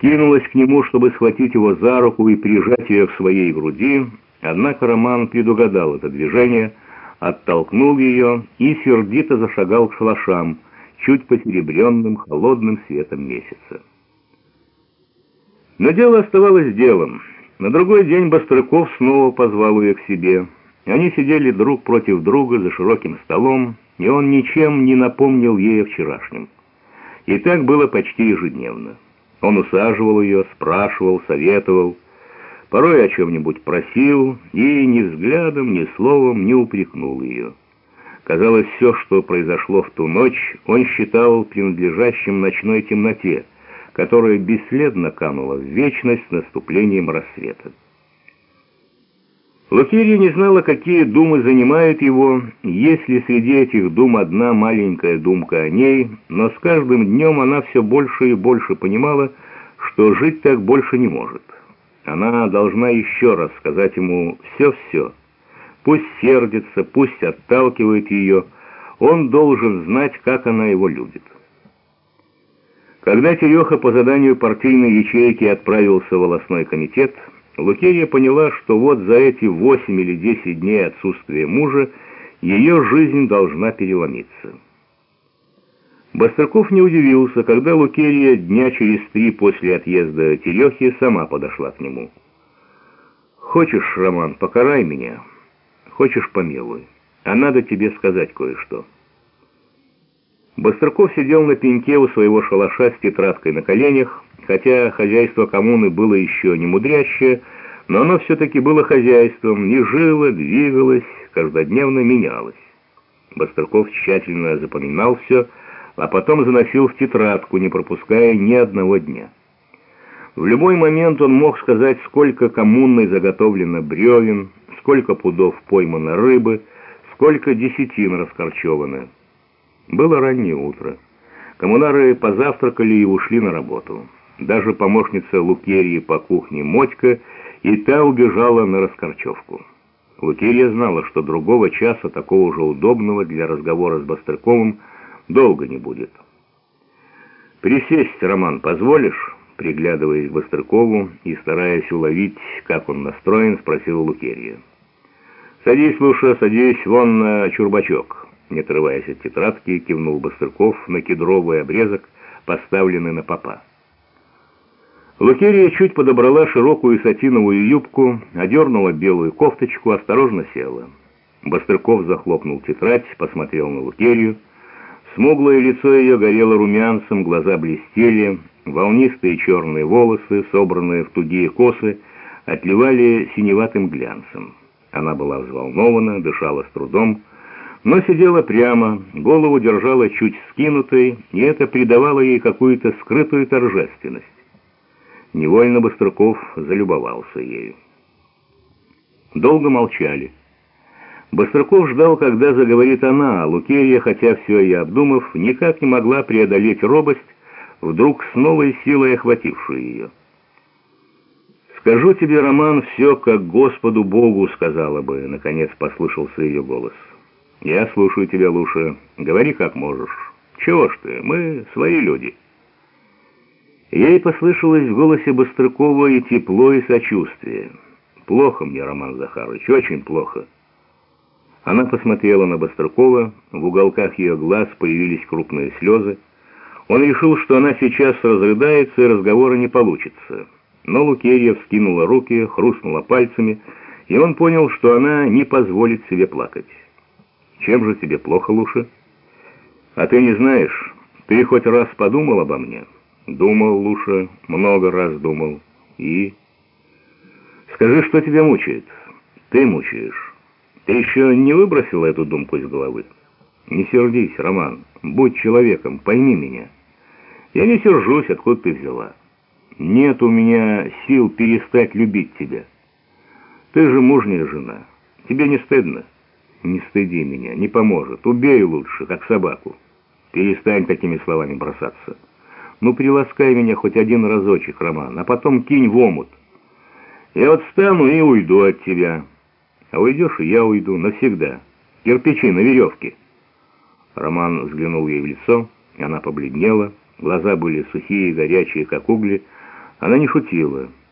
кинулась к нему, чтобы схватить его за руку и прижать ее к своей груди, однако Роман предугадал это движение, оттолкнул ее и сердито зашагал к шалашам, чуть посеребренным холодным светом месяца. Но дело оставалось делом. На другой день Бастрыков снова позвал ее к себе. Они сидели друг против друга за широким столом, и он ничем не напомнил ей о вчерашнем. И так было почти ежедневно. Он усаживал ее, спрашивал, советовал, порой о чем-нибудь просил и ни взглядом, ни словом не упрекнул ее. Казалось, все, что произошло в ту ночь, он считал принадлежащим ночной темноте, которая бесследно канула в вечность с наступлением рассвета. Лукерья не знала, какие думы занимают его, есть ли среди этих дум одна маленькая думка о ней, но с каждым днем она все больше и больше понимала, что жить так больше не может. Она должна еще раз сказать ему все-все. Пусть сердится, пусть отталкивает ее, он должен знать, как она его любит. Когда Тереха по заданию партийной ячейки отправился в волосной комитет, Лукерья поняла, что вот за эти восемь или десять дней отсутствия мужа ее жизнь должна переломиться. Бастрыков не удивился, когда Лукерья дня через три после отъезда Терехи сама подошла к нему. «Хочешь, Роман, покарай меня, хочешь, помилуй, а надо тебе сказать кое-что». Бастрыков сидел на пеньке у своего шалаша с тетрадкой на коленях, Хотя хозяйство коммуны было еще не мудрящее, но оно все-таки было хозяйством, не жило, двигалось, каждодневно менялось. Бастрыков тщательно запоминал все, а потом заносил в тетрадку, не пропуская ни одного дня. В любой момент он мог сказать, сколько коммунной заготовлено бревен, сколько пудов поймано рыбы, сколько десятин раскорчевано. Было раннее утро. Коммунары позавтракали и ушли на работу. Даже помощница Лукерьи по кухне Мотька и та убежала на раскорчевку. Лукерья знала, что другого часа, такого же удобного для разговора с Бастрыковым, долго не будет. «Присесть, Роман, позволишь?» Приглядываясь к Бастрыкову и стараясь уловить, как он настроен, спросила Лукерья. «Садись, Луша, садись вон на чурбачок». Не отрываясь от тетрадки, кивнул Бастрыков на кедровый обрезок, поставленный на попа. Лукерия чуть подобрала широкую сатиновую юбку, одернула белую кофточку, осторожно села. Бастрыков захлопнул тетрадь, посмотрел на Лукерию. Смуглое лицо ее горело румянцем, глаза блестели, волнистые черные волосы, собранные в тугие косы, отливали синеватым глянцем. Она была взволнована, дышала с трудом, но сидела прямо, голову держала чуть скинутой, и это придавало ей какую-то скрытую торжественность. Невольно Бастрыков залюбовался ею. Долго молчали. Бастрыков ждал, когда заговорит она, а Лукерья, хотя все и обдумав, никак не могла преодолеть робость, вдруг с новой силой охватившую ее. «Скажу тебе, Роман, все, как Господу Богу сказала бы», — наконец послышался ее голос. «Я слушаю тебя, Луша. Говори, как можешь. Чего ж ты? Мы свои люди». Ей послышалось в голосе Быстрыкова и тепло, и сочувствие. «Плохо мне, Роман Захарович, очень плохо». Она посмотрела на Быстрыкова, в уголках ее глаз появились крупные слезы. Он решил, что она сейчас разрыдается и разговора не получится. Но Лукерья вскинула руки, хрустнула пальцами, и он понял, что она не позволит себе плакать. «Чем же тебе плохо, Луша?» «А ты не знаешь, ты хоть раз подумал обо мне?» Думал, Луша, много раз думал. И? Скажи, что тебя мучает? Ты мучаешь. Ты еще не выбросила эту думку из головы? Не сердись, Роман. Будь человеком, пойми меня. Я не сержусь, откуда ты взяла. Нет у меня сил перестать любить тебя. Ты же мужняя жена. Тебе не стыдно? Не стыди меня, не поможет. Убей лучше, как собаку. Перестань такими словами бросаться. Ну, приласкай меня хоть один разочек, Роман, а потом кинь в омут. Я вот встану и уйду от тебя. А уйдешь, и я уйду навсегда. Кирпичи на веревке. Роман взглянул ей в лицо, и она побледнела. Глаза были сухие горячие, как угли. Она не шутила.